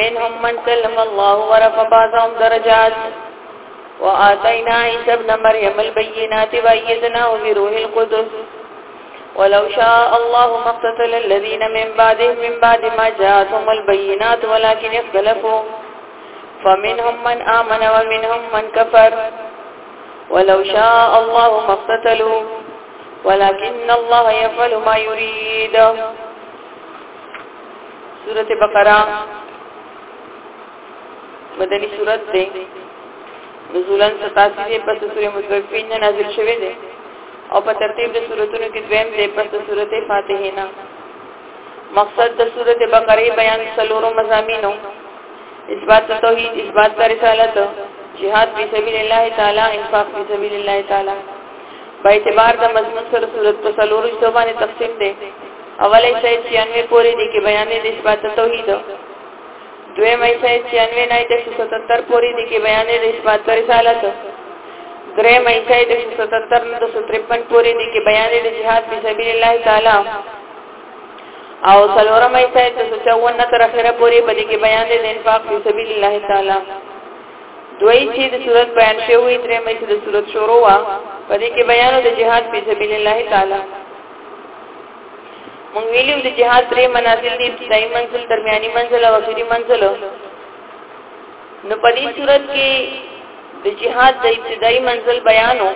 منهم من سلم الله ورفع بعضهم درجات وآتينا عيسى ابن مريم البينات وأيدناه بروح القدس ولو شاء الله ما اقتتل الذين من بعدهم من بعد ما جاءتهم البينات ولكن اختلفوا فمنهم من آمن ومنهم من كفر ولو شاء الله ما اقتتلوا ولكن الله يفعل ما يريد سورة بقرة مدني سورة دي نزولا ستاسی دي پس سورة متوفين نازل شوه دي او په ترتیب د سورتونو کې دویم دی پس د سورته فاتحه نه مقصد د سورت بقره بیان سلورو مزامینو اثبات توحید اثبات رسالت جهاد فی سبیل الله تعالی انفاق فی سبیل الله تعالی په اعتبار د مضمون سره صورت په سلورو حصو باندې تقسیم دی اولای شی 96 پورې دی کې بیان دی اثبات توحید دویم شی 96 نه 177 پورې دی کې بیان دی اثبات رسالت درې مې شاید 177 نه 153 پورې دي کې بیان دي جهاد په سبیل الله تعالی او سلورم ایسا ایسا سچاون نتر اخیره پوری بدی کی بیان دی دی انفاق فی سبیل اللہ تعالی دوی چې د صورت بیان شوی درې مې چې د صورت شروع وا په دې کې بیان د جهاد په سبیل الله تعالی مونږ ویلو د جهاد درې منازل دي دای منزل درمیاني منزل او اخیری منزل نو په دې صورت کې د جهاد د ابتدایي منزل بیانو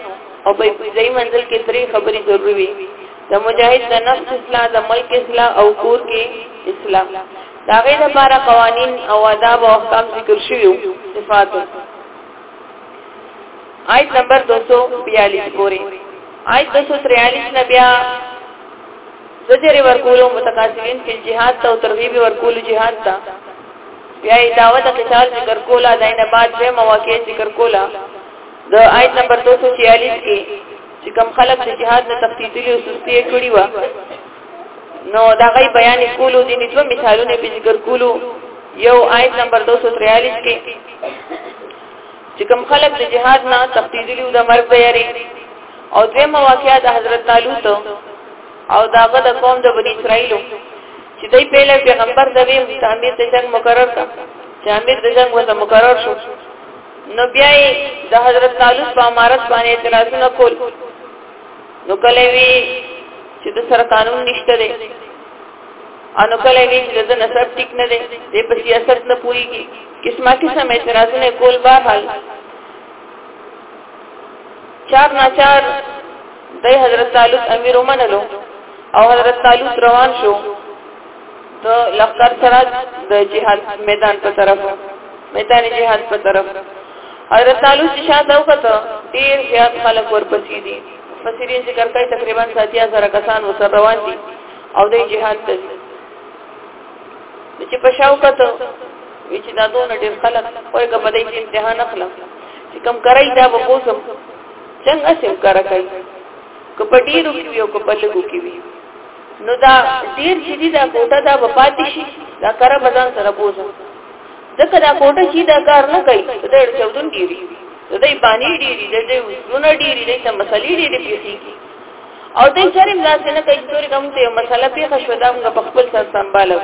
او په ابتدایي منزل کې درې خبرې ضروري وي د مجاهد د نفس اصلاح د ملک اصلاح او کور کې اصلاح دا غي لپاره قوانين او آداب او احکام ذکر شوي صفات آیت نمبر 242 پورې آیت 243 نه بیا زجر ورکولو متقاسمین فی الجهاد ته او ترغیب ورکولو جهاد ته بیا یې دعوت د قتال ذکر کولا دای نه بعد به مواقع ذکر کولا د آیت نمبر 246 کې چې کم خلک د جهاد نه تخطیتلی او سستی کړی و نو دا غي بیان کولو د نتو مثالونه په ذکر کولو یو آیت نمبر 243 کې چې کم خلک د جهاد نه تخطیتلی او د مرګ بیاري او دې مواقع د حضرت طالوت او داغه د قوم د بنی اسرائیل چې دوی په لاره پیغمبر د ویم چې امیر د جنگ مقرر کړ چې امیر د جنگ وته مقرر شو نو بیا د حضرت طالب په امارت باندې اعتراضونه کول نو کله وی چې د سر قانون نشته دی انو کله وی چې د نسب ټیک نه دی د په سیاست نه پوری کی قسمه قسم اعتراضونه کول به حل چار ناچار دی حضرت طالوت امیر ومنلو او حضرت طالوت روان شو د لخر سره د جهاد میدان په طرف میدان جهاد په طرف حضرت تعالی چې شاته وکړه ډیر زیات خلک ورپسې دي فسرین ذکر کوي تقریبا 7000 کسان وسره روان دي او د جهاد ته چې په شاو کته چې دا دوه ډیر خلک وایي کوم د امتحان اخلم چې کم کرای دا وکوسم څنګه سم کار کوي که په ډیرو کې وي او که په لګو کې وي نو دا ډیر چې دي دا کوټه دا به پاتې شي دا کار به ځان سره بوزم ځکه دا کوټه چې دا کار نه کوي دا ډېر چودون ډیری دا دې باندې ډیری دا دې وسونه ډیری دا څه مسلې ډیری پیسې کی او دې شرم لا څنګه کوي چې کوم ته مسله پیښه شو دا موږ په خپل سر سنبالو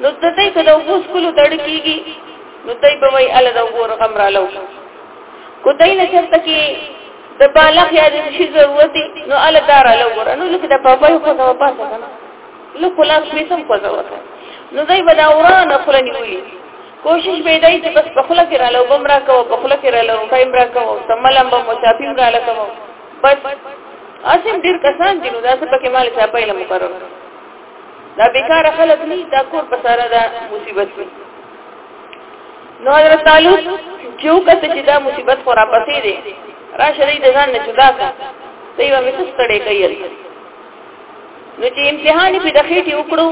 نو د دې کله اوس کولو تړ کیږي نو دای په وای ال دا وګور غمرالو کوتای نه چرته کې د بالغ یا د شي ضرورت نو ال دار له ور نو لکه د پاپا یو خو دا پاسه کنه لو خلاص می سم کوځه وته نو دای به دا وران خپل نیولې کوشش به دای چې بس په خله کې را لو بمرا کو په خله کې را لو ټایم را کو سملم به مشافیم را لکو بس اسیم ډیر کسان دي نو دا څه پکې مال چا پایله مقرره دا بیکاره خلک نه دا کور په سره دا مصیبت دی نو حضرت طالوت جو کته چې دا مصیبت خو را پسې دی را شری د ځان نه جدا کا دی و مې ستړې کایل نو چې امتحان په دخیټي وکړو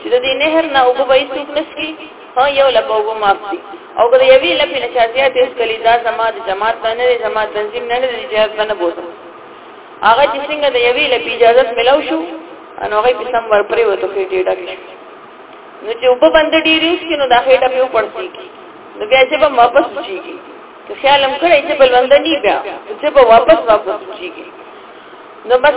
چې د دې نهر نه او به ایستوک نسکی ها یو لپه وګو معاف دي او که یوې لپه نه چاځیا ته اس کلی دا زما د جماعت باندې د جماعت تنظیم نه لري جهاد باندې بوته هغه چې څنګه د یوې لپه اجازه ملو شو ان هغه په سم ور پرې وته کې ډېډا کې نو چې وب بند ډیری شي نو دا هټه په پړسي نو بیا چې به واپس شي که خیال هم کړی چې بل بند نه بیا چې به واپس واپس شي نو بس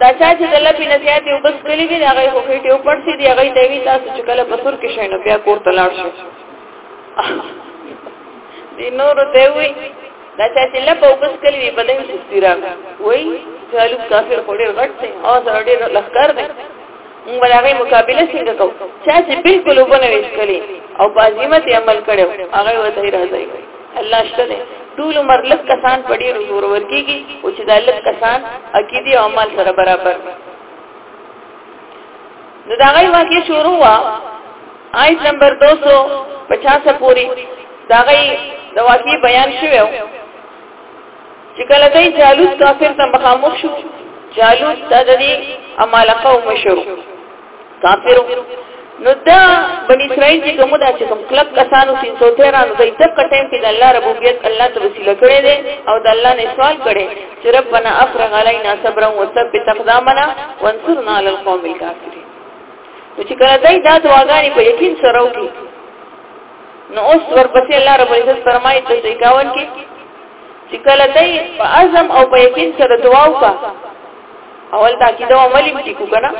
دا چا چې د لپی نه زیات یو بس کلی وی هغه خو هټه په پړسي دی هغه دی وی تاسو چې کله بسور کې شئ نو بیا کور ته لاړ شئ دی نور ته وی دا چا چې لپه وبس کلی وی بدن سستیرا وای چې الو کافر خوري غټ دی او سره ډیر لخر دی موږ به هغه مقابله څنګه کوو چا چې بالکل وبنه ویش کړي او په عظمت عمل کړي هغه وته راځي الله شته ټول عمر لک کسان پړي رزور ورکیږي او چې دا لک کسان عقیده او عمل سره برابر نو دا غي واقع شروع وا آیت نمبر 250 پوری دا غي د واقع بیان شوی چې کله دای جالوت کافر ته مخامخ شو جالوت د دې امالقه او مشر کافر نو دا بنی اسرائیل چې کومه دا چې کوم کلب کسانو 313 نو دای د کټیم کې د الله ربوبیت الله ته وسیله کړي دي او د الله نه سوال کړي چې ربنا افرغ علینا صبرا وثبت اقدامنا وانصرنا علی القوم الکافرین نو چې کله دای دا دعاګانې په یقین سره وکړي نو اوس ورپسې الله رب العزت فرمایي چې 51 کې چې کله دای په عزم او په یقین سره دعا وکا اول دا کیده عملی مټی کو کنه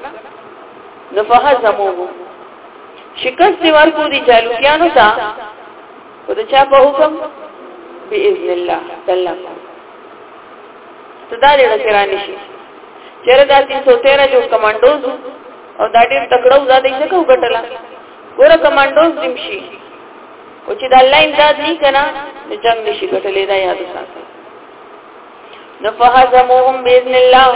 نو فهزمو شکست دی ورکو دی جالوتیانو تا او د چا په حکم باذن الله تعالی تدا دې رکرانی شي چیرې دا 313 جو کمانډوز او دا ډېر تکړه وزا دې څه کو غټلا ګوره کمانډوز دیم شي او چې د الله امداد نه کنا نو جنگ نشي ګټلې دا یاد ساتي نو فهزموهم باذن الله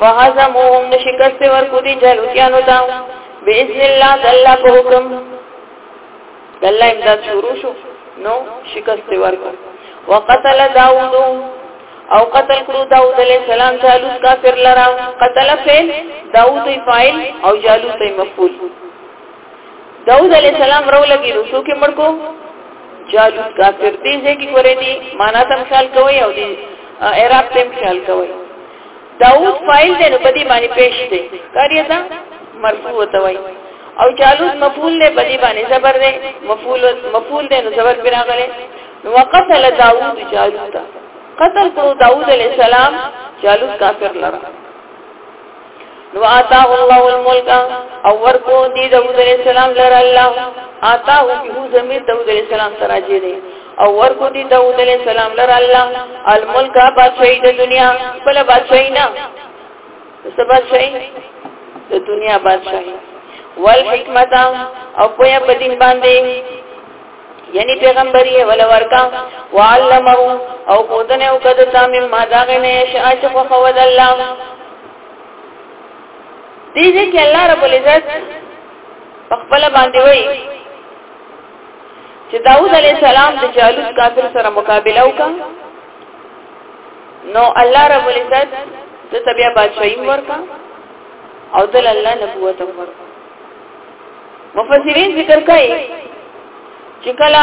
فهزموهم نشکست ورکو دي جلوتیانو تا باذن الله د الله په حکم د الله امداد شروع شو نو شکست ورکو وقتل داوود او قتل کړو داوود علیہ السلام جالوت کافر لرا قتل فعل داوود فاعل او جالوت مفعول داود علیہ السلام رو لګي نو څوک مړ کو جالوت کافر دې ځکه ګورې دي معنا تم خیال کوي او دې اعراب تم خیال کوي داود فاعل دې نو بدی باندې پېښ دې کاریه دا مرفوع ته وایي او جالوت مفعول دې بدی باندې زبر دې مفعول مفعول دې نو زبر پر راغله وقتل داود جالوت قتل کو داود علیہ السلام جالوت کافر لره نو آتاه الله الملک او ورکو دی داود علیہ السلام لر الله آتاه به زمیر داود علیہ السلام تراجی دی او ورکو دی داود علیہ السلام لر الله الملک بادشاہی د دنیا بل بادشاہی نه سبا شي د دنیا بادشاہی والحکمت او پویا بدین باندې یعنی پیغمبر یې ول ورکا وعلمه او پوتنه او کده تام ما داغه نه شاء چې خو خو الله دې دې کې الله رب العزت خپل باندې وایي چې داوود علی السلام د جالوت کافر سره مقابله وکړ نو الله رب العزت د تبیا بادشاہي ورکا او دل الله نبوت ورکا مفسرین ذکر کوي چې کله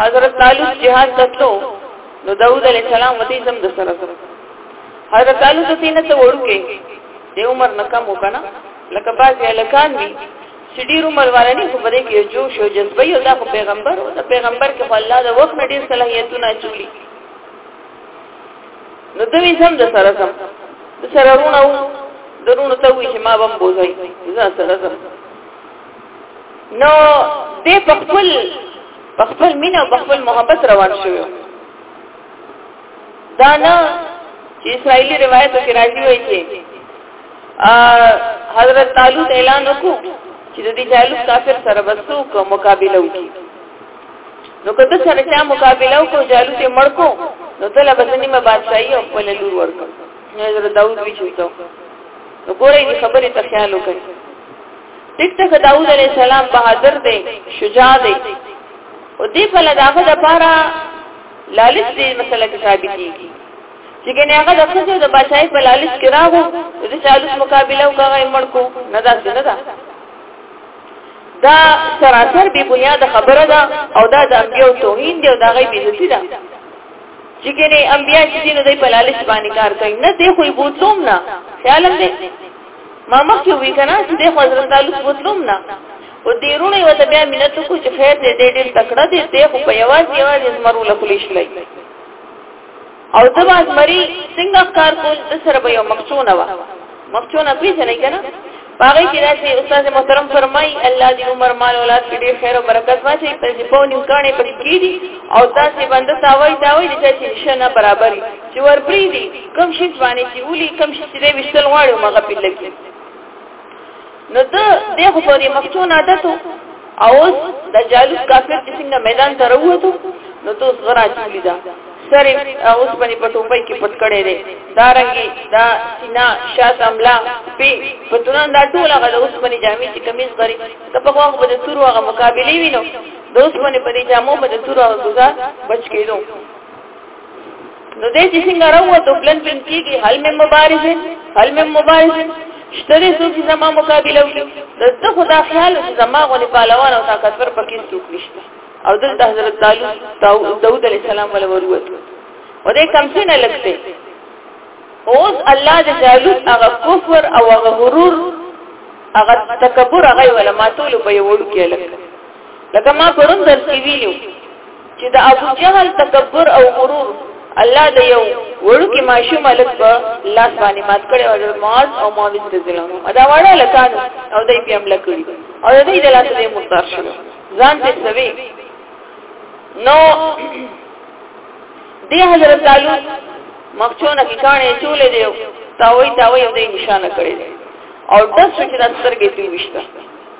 حضرت طالب جهاد تلو نو داوود علیه السلام وتی سم د سره سره حضرت طالب ته نه ته ورکه د عمر نکم وکنه لکه باز الکان وی سډیر عمر والا نه په بده کې جوش او جذبه یو د پیغمبر او د پیغمبر کې الله د وخت ډیر صلاحیتونه چولی نو دوی سم د سره سم د سره رونه وو درونه ته وی چې ما بم بوزای زه سره سم نو دې په خپل په خپل مینا په خپل محبت روان شوی دا نه چې اسرایلی روایت کې راځي وایي چې حضرت طالوت اعلان وکړو چې د دې جالوت کافر سره بسو کو مقابله وکړي نو کته سره چا مقابله وکړو جالو ته مړکو نو ته لا بزنی ما بادشاہي او خپل لور ورکړ نو حضرت داوود وی چوتو نو ګورې دې خبرې ته خیال وکړ ټیک ټک داوود علیه السلام بہادر دی شجاع دی او دې په لداغه د پاره لالچ دې مسله کې ثابت کیږي چې کنه هغه د خزو د بادشاہي په لالچ کې راغو د چالوس مقابله وکړای مړکو نه دا څه نه دا دا سراسر بی بنیاد خبره ده او دا د انبیو توهین دی او دا غي بیزتی ده چې کنه انبیا چې دین دوی په لالچ باندې کار کوي نه دی خو بوتلوم نه خیال هم دی ما مخکې وی کنه چې د حضرت تعالی بوتلوم نه و دې رونه یو ته بیا مینت کو چې خیر دې دې ډېر تکړه دې ته خو په یوازې یوازې زمرو لکلیش لای او د باز مری څنګه ښکار کول د سره به یو مخچونه و مخچونه پیژنې کنه باغې کې راځي استاد محترم فرمای الله دې عمر مال اولاد کې ډېر خیر او برکت واچي په دې په نیو کانه په کې دي او تاسو باندې تاوي تاوي د چې نشنه برابرې چې ورپری دي کم شي ځواني چې ولي کم شي چې وشتل غواړي مغه پلکی نو ته دې خو په دې مفتون عادت او اوس د جالوت کافر چې څنګه میدان ته راووتو نو ته اوس غرا چولی دا سر اوس باندې په ټوپۍ کې پټ کړي دي دا رنګي دا سینا شات املا په پتونان دا ټول هغه اوس باندې جامې چې کمیز غري ته په خو هغه د تورو هغه مقابله وینو د اوس باندې په دې جامو باندې تورو هغه ګزار بچ کېدو نو دې چې څنګه راوته پلان پلان کیږي حل مې مبارزه حل مې مبارزه شتري څو چې زما مقابله وکړي دغه خدا خیال چې زما غونې پهلوان او طاقتور پکې څوک نشته او دلته حضرت داوود علیه السلام ولا وروته و دې کم څه نه لګته اوس الله د جالوت هغه کفر او هغه غرور هغه تکبر هغه ولا ماتول په یوړو کې لګته لکه ما پرون درس کې ویلو چې د ابو جهل تکبر او غرور الله د یو وړوکی ماشوم الک په لاس باندې مات کړي او د معاذ او معاذ ته ظلم ادا وړه لکان او دای په عمل کړی او دای د لاس دې مختار شو ځان دې سوي نو دی حضرت تعالی مخچونه کې کانه چولې دی تاوي تاوي دې نشانه کړی او دس چې د سترګې دی وشته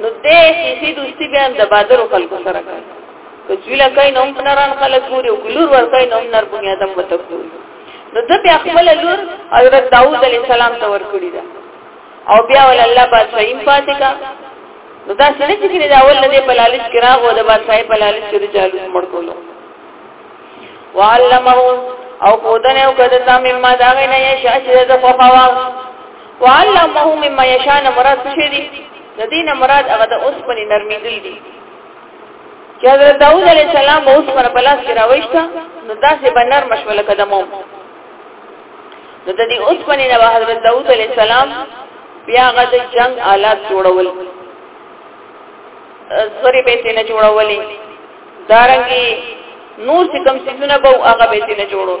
نو دې سیسی دوستی به هم د بادرو خلکو سره کوي کچویلا کای نوم نران خلک ګوري او ګلور ور کای نوم نر بنی آدم وته ګوري نو د بیا خپل لور حضرت داوود علی السلام ته ور کړی دا او بیا ول الله بادشاہیم پاتې کا نو دا څنګه چې کړي دا اول نه په لالچ کې راغو د بادشاہي په لالچ کې جالو مړ کولو وعلمه او خودنه او کده تام ما دا نه یې شاشه د فقوا وعلمه مما یشاء نه مراد څه دی د دې نه مراد هغه د اوسپنې نرمیدل دي چې حضرت داوود علیه السلام به اوسپنه په لاس کې راوښته نو داسې به نرم شول قدمو نو د دې اوسپنې نه حضرت داوود علیه السلام بیا هغه د جنگ آلات جوړول سوري به نه جوړولې دارنګي نور څه کم څه نه به هغه به نه جوړول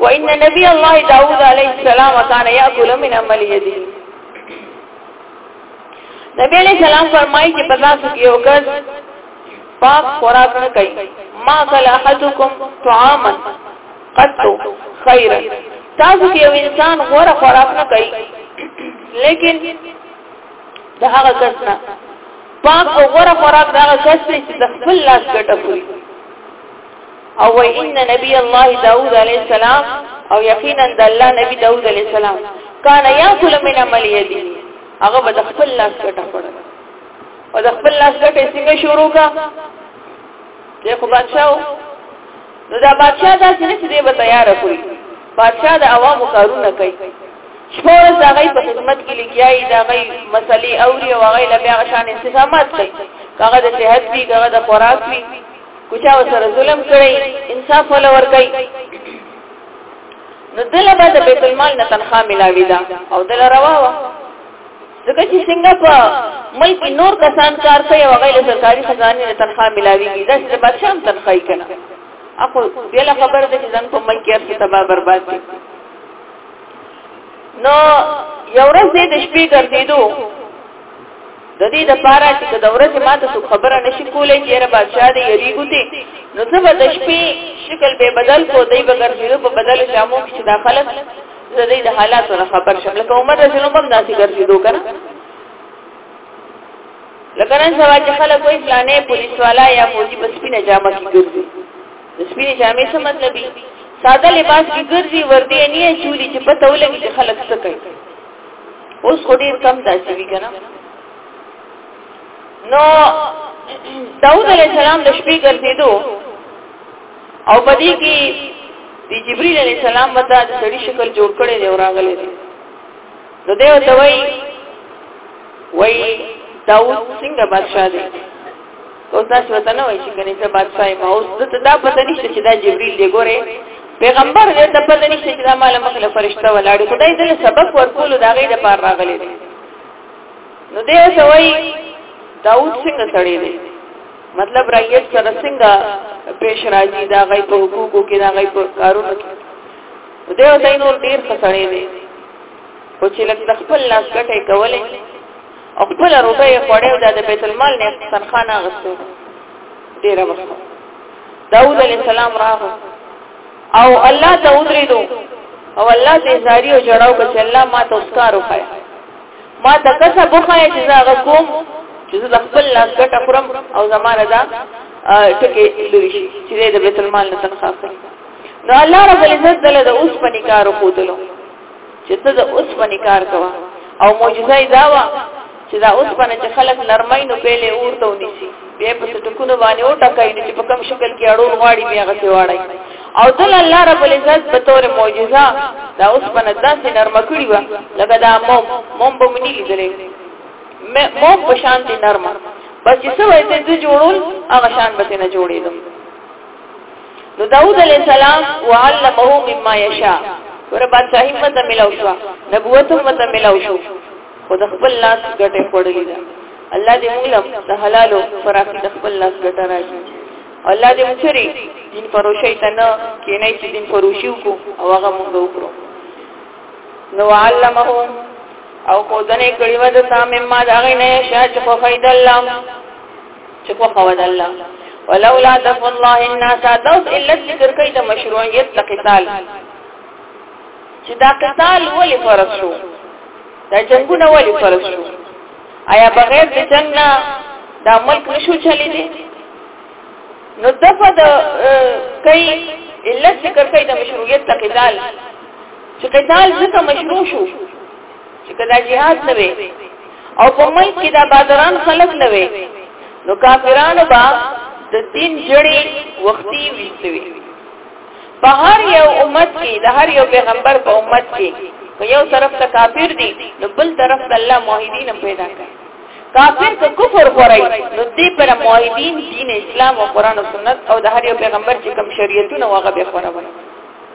وان نبی الله داوود علیه السلام کان یاکل من عمل یده نبی علیہ السلام فرمایي چې په تاسو کې یو کس پاک خوراک نه کوي ما کل احدکم طعاما قط خیرا تاسو کې یو انسان غوړه خوراک نه کوي لیکن دا هغه کس نه پاک او غوړه خوراک دا هغه کس چې د خپل لاس ګټه کوي او و ان نبی الله داوود علیه السلام او یقینا د الله نبی داوود علیه السلام کان یاکل من عمل یدی هغه به خپل لاس کټه کړو او د خپل لاس کټه څنګه شروع کا دی خو بادشاہ نو دا بادشاہ دا چې نه دی به تیار کړی بادشاہ د عوامو کارونه کوي شپور دا غي په خدمت کې لګیاي دا غي مسلې اوري او غي لبیا غشان انتظامات کوي هغه د صحت وی هغه د خوراک وی کوچا سره ظلم کړی انصاف ولا ور کوي نو دله به د بیت المال نه تنخواه ملاوي دا او دله روا و ځکه چې څنګه په ملک نور کسان کار کوي او غیر سرکاري خزانه نه تنخواه ملاوي دا چې بادشاہ هم تنخواهي کنه اخو دله خبر ده چې ځن په ملک کې ارسه تباہ برباد دي نو یو ورځ د شپې ګرځېدو د دې د پاره چې د ورځې ماته څو خبره نشي کولای چې را بادشاہ دې یریګو دي نو زه به د شپې شکل به بدل کو دی به ګرځېدو په بدل جامو کې دا خلک زه دې د حالاتو نه خبر شم لکه عمر رسول الله هم داسې ګرځېدو کنه لکه نن سبا چې خلک وایي فلانه پولیس والا یا فوجي په سپینه جامه کې ګرځي د سپینه جامې څه مطلب دی ساده لباس کې ګرځي وردی نه چولی چې پته ولګي چې خلک څه کوي اوس خو ډیر کم داسې وی کنه نو داوود علیه السلام د شپې ګرځیدو او پدې کې د جبرئیل علیه السلام ودا د سړي شکل جوړ کړي دی وراغلي دی نو دیو ته وای وای داوود څنګه بادشاہ دی اوس دا چې وته نه وای چې کني ته بادشاہ ما اوس ته دا پته نشته چې دا جبريل دی ګوره پیغمبر دې ته پته نشته چې دا مال مخله فرشته ولاړې خدای دې سبق ورکول دا غي د پار راغلي دي نو دې سوي داوود څنګه سړی دی مطلب رعیت سره څنګه پیش راځي دا غي په حقوقو کې دا غي په کارونو کې دې وته نور ډیر خسړې دي او چې لکه خپل لاس کټه کولې او خپل روپۍ یې خوړې او دا د بیت المال نه تنخانه غوښته ډیره وخت داوود علی السلام راغو او الله ته ودریدو او الله دې زاری او جړاو کچ الله ما ته اسکار وکړ ما ته کسه بوخای چې زه کوم چې زه خپل لاس ګټه خورم او زماره دا ټکی لري شي چې د بیت المال نه تنخواه نو الله رب العزت دله د اوس پني کارو خودلو چې ته د اوسپنې کار کوه او معجزه یې دا وه چې دا اوسپنه چې خلک نرمۍ نو پیلې اورته ونیسي بیا په ټکونو باندې وټکای نو چې په کوم شکل کې اړول غواړي بیا غسي واړی او دل الله رب العزت په تور معجزه دا اوسپنه داسې نرمه کړی و لکه دا موم موم به منی لیدلې موم په شان دي نرمه بس چې څه وایته د جوړول هغه شان به نه جوړېدم نو داود علیہ السلام وعلمه مما یشا ور بادشاہی مت ملاو شو نبوت مت ملاو شو خو د خپل لاس ګټه خوړلې ده الله دې مولم د حلالو فراخي د خپل لاس ګټه راځي الله دې مچري دین فروشي ته نه کینای چې دین فروشي کو او هغه موږ وکړو نو علمه او خودنه کړي ود تا مما دا غي نه شاج خو فیدلم چې په خوا د الله ولولا دف الله الناس دوس الا ذکر کوي د مشروعیت د قتال چې دا قتال ولې فرض شو دا جنگونه ولې فرض شو آیا بغیر د جنگ نه دا ملک نشو چلی دي نو دفع د کوي الا ذکر کوي د مشروعیت د قتال چې قتال ځکه مشروع شو چې کدا جهاد نه وي او په مې کې دا بازاران خلک نه وي نو کافرانو با د دین جړې وختي ویستوي په هر یو امت کې د هر یو پیغمبر په امت کې یو طرف ته کافر دي نو بل طرف ته الله موحدین پیدا کړي کافر که کفر غوري نو دې پر موحدین دین اسلام او قران او سنت او د هر یو پیغمبر چې کوم شریعتونه واغه به خوروي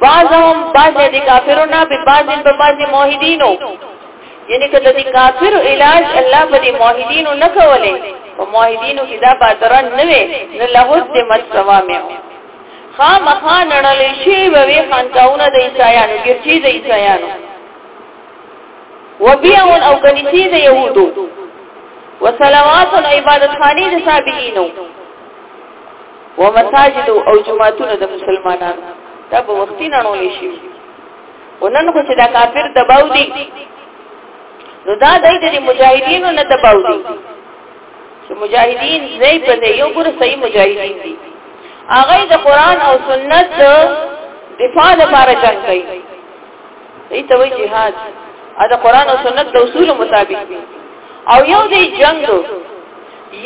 بعضهم بعض د کافرو نه به بعض په بعض موحدینو یعنی که د کافر علاج الله په دې موحدینو نه کولې او موحدینو کې دا بادران نه وي نو له دې مت سوامه خامخا نړل شي وي خانقاونه د عیسایانو ګرځي د عیسایانو وبيعون او کنيسي د يهودو وصلوات او عبادت خاني د صابئينو و مساجد او جماعتونه د مسلمانانو دا په وختي نه نول شي ونن خو چې دا کافر دباو دي نو دا دای د مجاهدینو نه دباو دي چې مجاهدین زې په دې یو ګور صحیح مجاهدین دي هغه د قران او سنت دفاع لپاره جنگ کوي دې ته وی جهاد دا قران او سنت د اصول مطابق دي او یو دې جنگ دو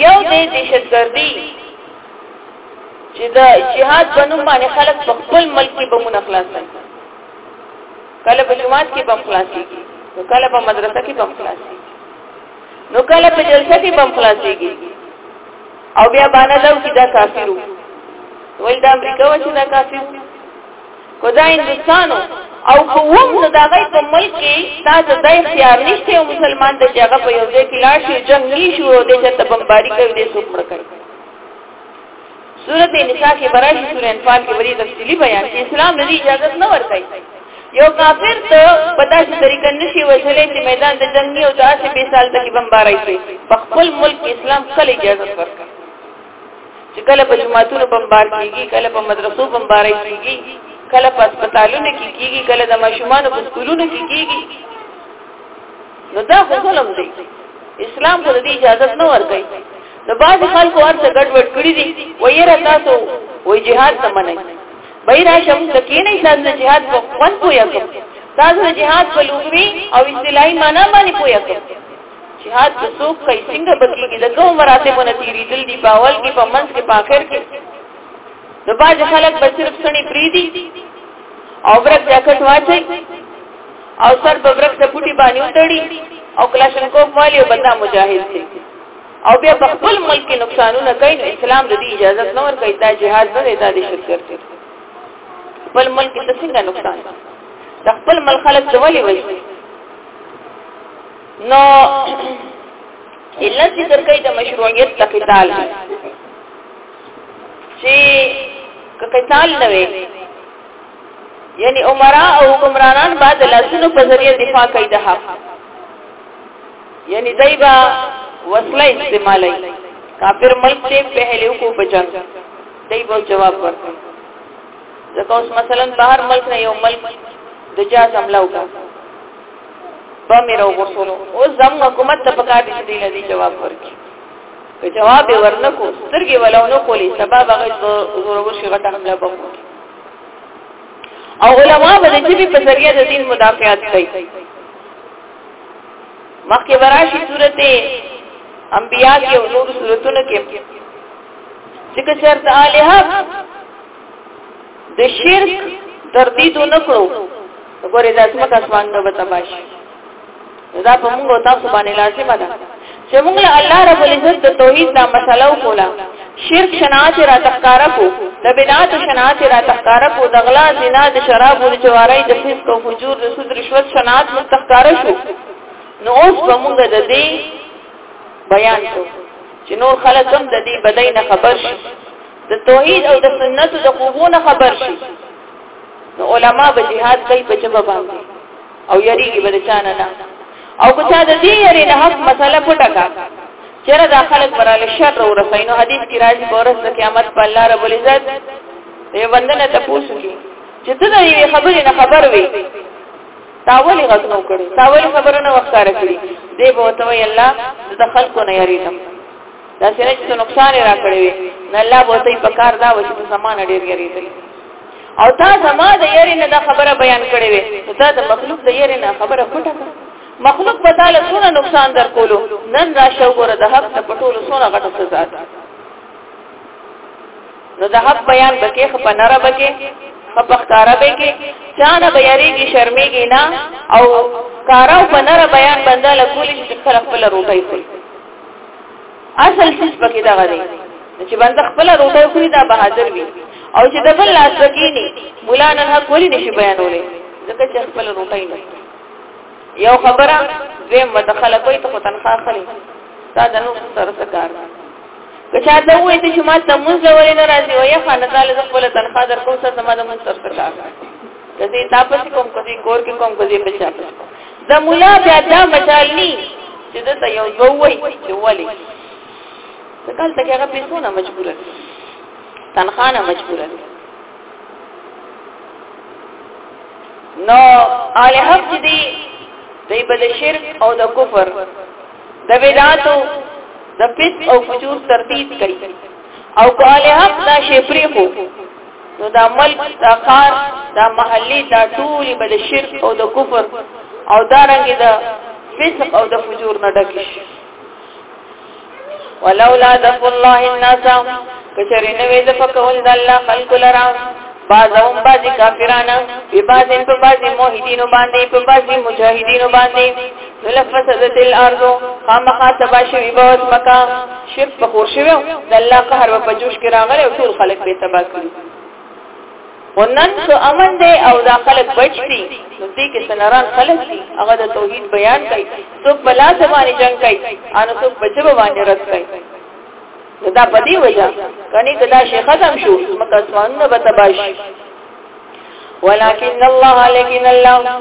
یو د دهشتګردي چې د جهاد په نوم باندې خلک په خپل ملک کې بمونه خلاص کړي کله په جماعت کې بم خلاصيږي نو کله په مدرسه کې بم خلاصيږي نو کله په جلسه کې بم خلاصيږي او بیا باندې دا چې دا کافرو ول دا امریکا و چې دا کافرو که دا هندوستانو او کوم نو دا غي په ملک کې دا د دای اختیار نشته او مسلمان د جګه په یو ځای کې لاړ شي جنگ نه شو او د چا ته بمباری کوي د څوک مړ کوي سورته نساء کې برای سورې انفال کې وری تفصیلی بیان چې اسلام نه دی اجازه نه ورکړي یو کافر ته په داسې طریقه نشي وځلې چې میدان د جنگي او داسې بي سال تک بمبارای شي په خپل ملک اسلام کله اجازه ورکړي چې کله په جماعتونو بمبار کیږي کله په مدرسو بمبار کیږي کله په هسپتالونو کې کیږي کله د ماشومان په سکولونو کې کیږي نو دا خو ظلم دی اسلام خو دې اجازه نه ورکړي نو بعض خلکو ورته ګډوډ کړی دي وایره تاسو وای جهاد ته منئ بایرا شم تکې نه شاد د جهاد په خپل پویا کوم تاسو جهاد په لوګوي او اصطلاحي معنا باندې پویا کوم جهاد په څوک کوي څنګه بکیږي د کوم مراتبونه تیریدل دي په اول کې په منځ کې په آخر کې د باج خلک به صرف سني پریدي او برک جاکټ واچي او سر په برک د پټي باندې وتړي او کلاشنکوف والی او بندا مجاهد دی او بیا په خپل ملک کې نقصانونه کوي نو اسلام د دې اجازه نه ورکوي دا جهاد نه دی دا د شرک دی خپل ملک ته څنګه نقصان د خپل ملک خلک ځولې وایي نو علت ذکر کوي د مشروعیت د قتال چې قتال نه وي یعنی عمرا او حکمرانان بعد لاسونو په ذریعه دفاع کوي د حق یعنی دایبا وسله استعمالي کافر ملک ته پهلو کو بچن دایبا جواب ورکړي ځکه اوس مثلا بهر ملک نه یو ملک د جاز حمله وکړه په مې راوغوښتل او زم حکومت ته پکار دي چې نه دي جواب ورکړي که جواب ورنکو سترګې ولاونو کولی سبب هغه زور وشي غټه حمله به او علما به د دې په ذریعہ د دین مدافعات کوي مخکې وراشي سورته انبیاء کې او نور سورتونو کې چې که چرته الها د شرک تردید نکړو وګوره د اسمت اسمان نو به تباش دا په موږ تاسو باندې لازمه ده چې موږ له الله رب العزت د توحید دا مسله وکولا شرک شناعت را تخکار کو د بدعات شناعت را تخکار کو د غلا زنا د شراب او جواری د فسق او فجور د سود رشوت شناعت متخکار شو نو اوس به موږ د دې بیان کو چې نور خلک هم د دې بدای نه خبر شي د توحید او د سنت د قوونه خبر شي نو علما به jihad کوي په جبه باندې او یریږي به چانه نه او که چا د دې یری نه حق مسله پټه کا چیرې دا خلک براله شر او رسینو حدیث کی راځي ورځ د قیامت په الله رب العزت یې وندنه تاسو کی چې ته د یوې خبرې نه خبر وي تاولې غږنو کړي تاولې خبرونه وختاره کړي دې به وتوي الله د خلکو نه یریدم دا سره چې نقصان را کړی وي نه الله به ته په کار دا و چې زمانه ډیر یریدل او تا زما د یری نه دا خبره بیان کړې وي نو تا د مخلوق د یری نه خبره پټه کړه مخلوق په تعالی سونه نقصان در کولو نن را شو ګره د حق ته پټول سونه غټه سزا ده نو د حق بیان بکې خپ نه را بکې خپ ښکارا به کې چا نه بیریږي شرمېږي نه او کارو په نه بیان بنده لکول چې خپل خپل روټي کوي اصل څه پکې دا غري چې باندې خپل روټه خوري دا بهادر وي او چې د بل لاس بکینی مولا نن حق ولی نشي بیانولې ځکه چې خپل روټه یې یو خبره زه مدخله کوي ته تنخوا خلی دا د نو سره څه کار که چا ته وایي چې ما ته مونږ ولې نه راځي وایي خانه تعالی خپل تنخوا درکو سره زما د مونږ سره څه کار کدی تاپس کوم کدی کور کې کوم کدی بچا د مولا بیا دا مجال ني چې دته یو دوی چې ولي ځکه ته هغه پیسو نه مجبور دي تنخواه نه مجبور دي نو آل حق چې دی دی بل شرک او د کفر د بدعاتو د فسق او فجور ترتیب کوي او قال حق دا شی پری خو نو دا ملک دا خار دا محلی دا ټول به د شرک او د کفر او دا رنګ د فسق او د فجور نه ډک شي ولولا دف الله الناس کچری نه وې د فقول د الله خلق لرا بعضهم بعض کافرانه په بعض په بعض موحدینو باندې په بعض مجاهدینو باندې ولفسدت الارض خامخا تبا شوی به اسمکا شرک په خور شوی د الله قهر په جوش کې راغلی او ټول خلک به تبا کړی ونن سو امن دی او دا خلک بچ دي نو دې کې سنران خلک دي هغه د توحید بیان کوي څوک بلا زمانه جنگ کوي ان څوک بچو باندې رد کوي دا په دې وجه کني کدا شیخ ختم شو مکه اسمانونه به تباش ولكن الله لكن الله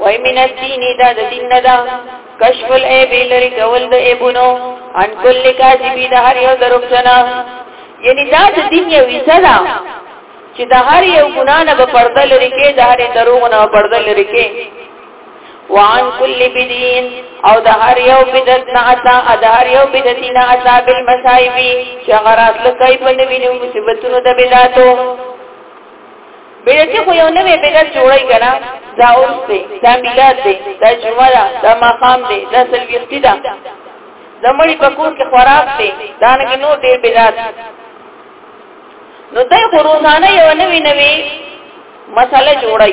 وای من الدین دا د دین نه دا کشف العیب لري کول د ایبونو ان کل کاذبی د هر یو دروغجنا یعنی دا د دین یو حصہ ده چې د هر یو ګنا نه په پرده لري کې د هر دروغ نه پرده لري کې وعن کل بدین او د هر یو بدعت نه اتا د هر یو بدعت نه اتا بالمصائب چې غرات لکای په نوینو مصیبتونو د بدعتو بدعتي خو یو نوې بدعت جوړی کنه دا اوس دی دا میلاد دی دا جمعه ده دا مقام دی دا سلویختی ده د مړي په کور کې خوراک دی دا نه نور ډیر بدعت نو دای خو روزانه یو نوې نوې مسله جوړی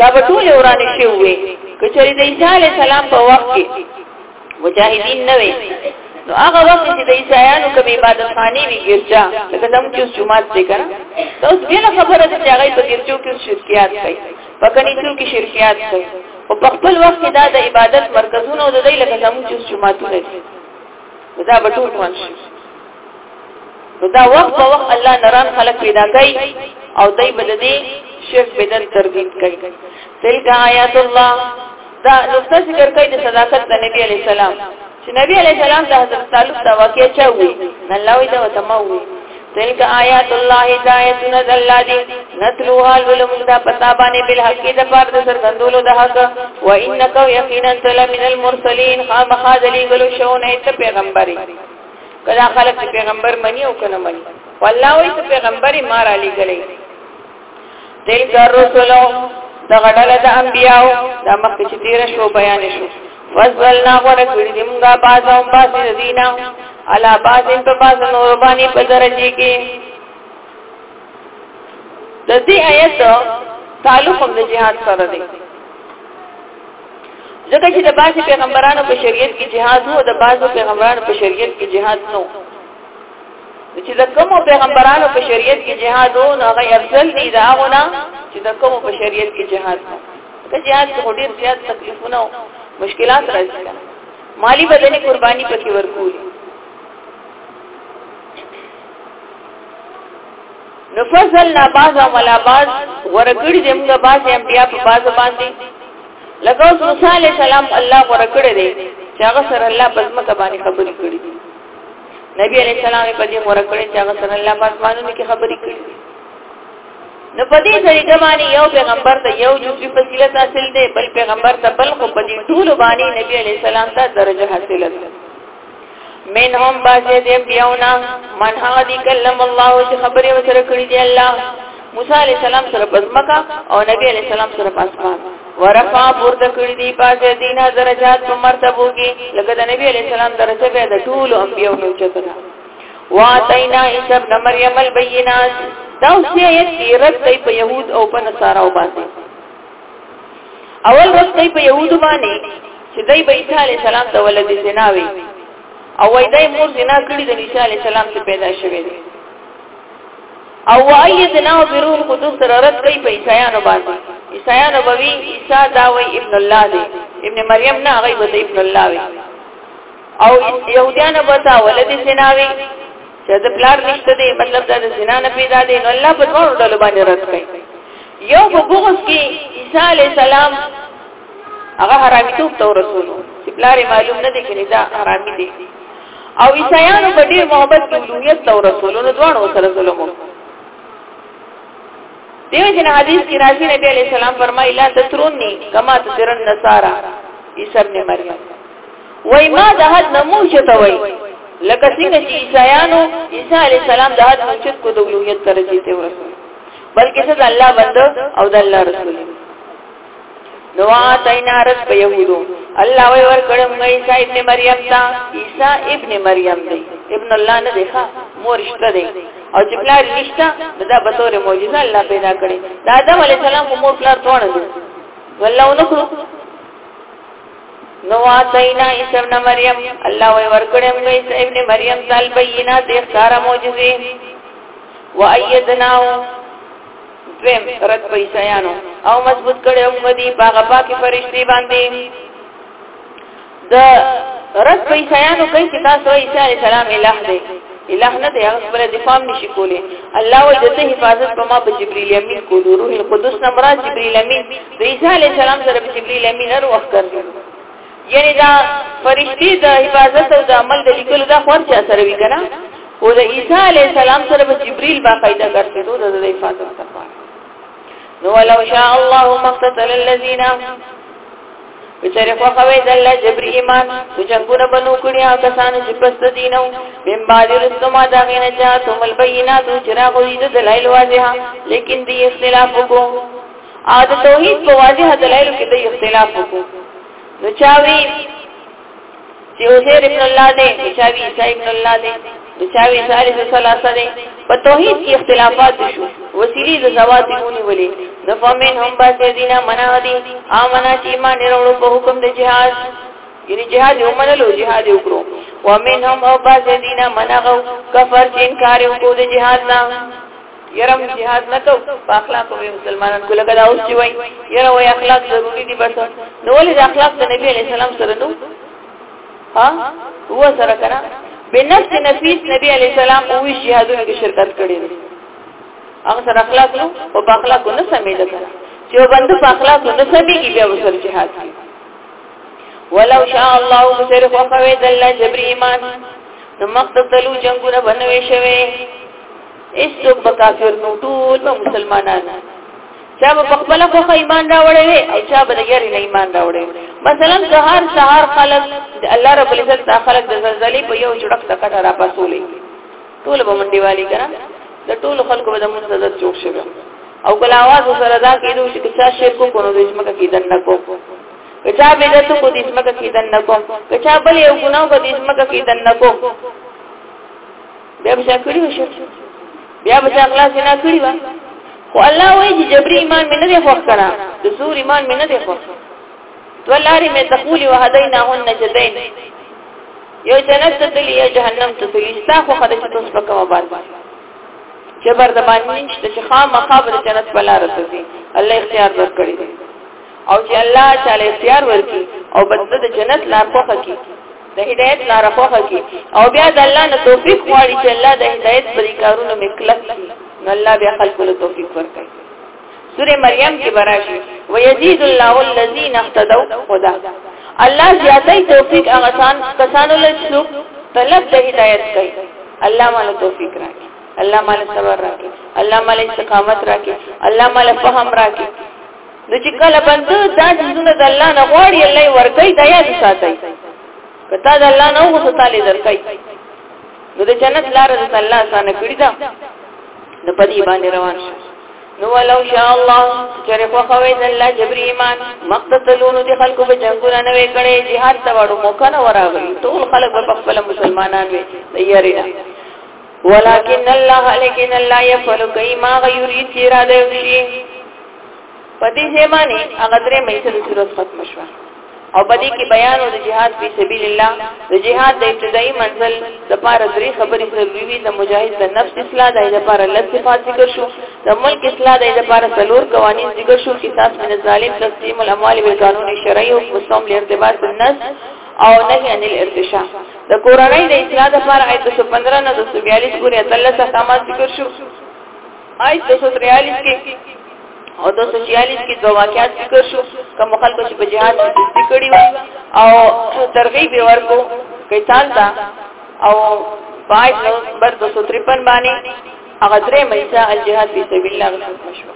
دا به ټول ورانه شي وي کچري د عیسی علی السلام په وخت کې مجاهدین نه وي نو هغه وخت چې د عیسایانو کوم عبادت خانه وی ګرځا لکه زموږ چې جمعات دی کنه دا اوس بل خبره ده چې هغه په ګرځو کې شرکیات کوي په کنيتو کې شرکیات کوي او په خپل وخت کې دا د عبادت مرکزونو د دی لکه زموږ چې جمعاتونه دي دا به ټول مونږ نو دا وخت په وخت الله نران خلق پیدا کوي او دای بد دې شرک بدعت ترغیب کوي تلک آیات الله دا نقطه ذکر کوي د صداقت د نبی علی السلام چې نبی علی السلام د حضرت طالب دا واقعي چا وي نه لوي دا وتما وي تلک آیات الله هدایت نزل لدی نتلوها الولم دا پتا باندې بل حقی د پار د سرګندولو د حق و انک یقینا تل من المرسلین خامخذ لګلو شو نه ته پیغمبري کدا خلک چې پیغمبر مني او کنه مني والله وي چې پیغمبري مار علي غلي دل ګرسلو د غډل د انبياو د مخ چې تیر شو بیان شو وزلنا غره کړی دې موږ بازو باسي دینا علا بازن په باز نور باندې په درجه کې د دې آیت تعلق هم د جهاد سره دی ځکه چې د بعض پیغمبرانو په شریعت کې جهاد وو د بعض پیغمبرانو په شریعت کې جهاد نو چې د کوم پیغمبرانو په شریعت کې جهاد وو نو هغه افضل دي دا غونه چې د کوم په شریعت کې جهاد نو که جهاد کې ډېر زیات تکلیفونه او مشکلات راځي مالی بدني قرباني پکې ورکول نو فضل لا باز او ملا باز ورکړي دې موږ باز انبیا په باز باندې لکه اوس موسی علی السلام الله ورکړي دې چې هغه سره الله په ځمکه باندې خبرې کړې دي نبی علی السلام په دې ورکړي چې هغه سره الله په اسمانونو کې خبرې کړې دي نو په دې طریقه باندې یو پیغمبر ته یو جزوی فضیلت حاصل دی بل پیغمبر ته بل خو په دې ټول باندې نبی علی السلام ته درجه حاصله ده منهم بعضی د انبیاونا من هغه دی کلم الله چې خبرې وسره کړې دی الله موسی علی السلام سره پزمکا او نبی علی السلام سره پاسمان ورفع پورته کړی دی پاسه دینه درجات په مرتبو کې لکه د نبی علی السلام درجه به د ټول انبیو نه چته واتینا عیسی ابن مریم البینات دا اوس یې رد دی په يهود او په نصارا باندې اول ورځ دی په يهودو باندې چې دی به عیسی علی السلام د ولد زنا وي او وای دی مور زنا کړی د عیسی علی السلام څخه پیدا شوی دی او وای زنا او بیرو قدوس سره رد کوي په عیسایانو باندې عیسایانو به وی عیسی دا وای ابن الله دی ابن مریم نه هغه به ابن الله وي او يهوديان به تا ولدي سناوي چې د پلار نشته دی مطلب دا د زنا نه پیدا دی نو الله په دوه ډول باندې رد کوي یو په بغض کې عیسی علی السلام هغه حرامي ته تو رسول چې پلار معلوم نه دی کړي دا حرامي دی او عیسایانو په ډیر محبت کې اولویت تو رسول نو دوه سره ظلم دیو جن حدیث کی راضی نبی علیہ السلام فرمائی لا تترونی کما تترن نصارا عیسی ابن مریم وای ما د حد نه مو چته وای لکه څنګه چې عیسایانو عیسی علی السلام د حد مچت کو د اولویت درجه ته ورسول بلکې څه د الله بنده او د الله رسول نو اتینا رس په یهودو الله وی ور کړم عیسی ابن مریم تا عیسی ابن مریم دی ابن الله نه دی ښا مورشته دی او چې پلار نشته دا به تور معجزه الله پیدا کړي دا آدم علی السلام مور پلار توړل والله نو نو واتینا عیسی ابن مریم الله وی ورکړم نو عیسی ابن مریم تل بینا د اختیار معجزه و ایدناو دویم رد پیسیانو او مضبوط کړي هم دی باغه پاکي فرشتي باندې د رد پیسیانو کوي چې تاسو عیسی علی السلام الہ دی الہ نه دی هغه خپل دفاع نشي کولی الله وایي دته حفاظت په ما په جبرئیل امین کو نور القدس نه مراد جبرئیل امین د عیسی علی السلام سره په جبرئیل امین ور وخت کړی یعنی دا فرشتي د حفاظت او د عمل د لیکلو دا خور چا سره وی کنه او د عیسی علی السلام سره په جبرئیل باقاعده ګرځي دوی د حفاظت لپاره نو ولو شاء الله مقتتل الذين کچره خو خوي دل جبر ایمان نو جنگونه بنو کړیا کسان چې پس د دینو من بعد رسما دا غینه جاتم البینات چراغ دې د دلایل واضحه لیکن دې اختلاف وکړو او د توحید په واضحه دلایل کې دې اختلاف وکړو نو چاوي چې عزیر ابن الله دی چې چاوي عیسی ابن الله دی چې چاوي ثالث ثلاثه دی په توحید کې اختلافات شو وسیلی د زوات مونی ولې د فمن هم با سیدینا منا دی امنا چې ما نرولو په حکم د جهاد یعنی جهاد یو منلو جهاد یو کړو ومن هم او با سیدینا منغو کفر چې انکار یو کو د جهاد نه یره موږ jihad نه کو په اخلاق به مسلمانان کو لګا دا اوس چې وای یره وای اخلاق ضروری دي بس نو ولې د اخلاق د نبی علی سلام سره نو ها هو سره کنه بنفس نفیس نبی علی سلام او جهادونو کې شرکت کړی دی هغه سره اخلاق نو او په اخلاق نه سمېد کنه چې بند په اخلاق نه سمېږي بیا وسره جهاد کوي ولو شاء الله مسر خو خوي دل جبر ایمان نو مقتلو جنگونه بنوي شوي هیڅ څوک به کافر نو ټول به مسلمانان چا به خپل خو ایمان راوړې او چا به غیر نه ایمان راوړې مثلا که هر سهار خلک الله رب العزت دا خلک د زلزلې په یو جوړک تکټه را پاسولې ټول به منډي والی کړه د ټول خلکو به د مونږ عزت جوړ شي او کله आवाज سره دا کېدو چې چا شرک کو نو د اسمکه کېدن نه کو کچا بدعت کو د اسمکه کېدن نه کو کچا بل یو ګناه کو د اسمکه کېدن نه کو بیا به کړی وشه بیا به خلاص نه کړی و خو الله وایي چې جبري ایمان مې نه دی خوښ کړه د زور ایمان مې نه دی خوښ تو لارې مې تقولي وهدینا هن جدین یو جنت ته تللی یو جهنم ته تللی ستا خو خدای چې تاسو په کومه باندې جبر د باندې نشته چې خامخا به جنت په لار ته ځي الله اختیار ورکړي او چې الله تعالی اختیار ورکړي او بنده د جنت لار خوښه کړي د هدایت لار خوخه کی او بیا د الله نه توفیق غواړي چې الله د هدایت پرې کارونه مکلک کړي نو الله بیا خلکو له توفیق ورکړي سوره مریم کې براشي ويزيد الله الذين اهتدوا هدى الله زیاتې توفیق هغه کسان کسانو له څوک طلب د هدایت کوي الله مال توفیق راکړي الله مال صبر راکړي الله مال استقامت راکړي الله مال فهم راکړي نو چې کله بنده دا جزونه د الله نه غواړي الله یې ورکوي دا یاد ساتي که تا د الله نه وغوښتل تعالی درکوي نو د جنت لار د الله اسانه کړی دا نو په دې باندې روان شي نو ولو شاء الله چرې خو خوي د الله جبر ایمان مقتتلون دي خلکو په جنگونه نه وکړي jihad ته وړو موقع نه وراغلي ټول خلک په خپل مسلمانان وي تیاري نه ولكن الله لكن الله يفعل كما يريد اراده شيء په دې ځای باندې هغه درې مې سره صورت ختم شوه او په دې کې بیان او د جهاد په سبیل الله د جهاد د ابتدایي منزل د پاره درې خبرې ضروري وي د مجاهد د نفس اصلاح د لپاره لږ صفات ذکر شو د ملک اصلاح د لپاره څلور قوانين ذکر شو چې تاسو من ظالم تقسیم الاموال بالقانون شرعي او قسم له ارتباط بالنس او نهي عن الارتشاء د کورنۍ د اصلاح لپاره آیت 115 نه 242 پورې اتلس احکامات ذکر شو آی 243 کې او 246 کې دوه واقعات ذکر شو کوم خلکو چې په جهاد کې دستی کړی و او ترغیب ورکو قتال دا او پای نمبر 253 باندې هغه درې مېسا الجهاد فی سبیل الله غوښتل شو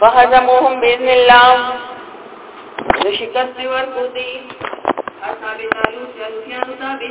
فهزموهم باذن الله شکست ورکو دي اصحاب تعالی چې الوهیان تابع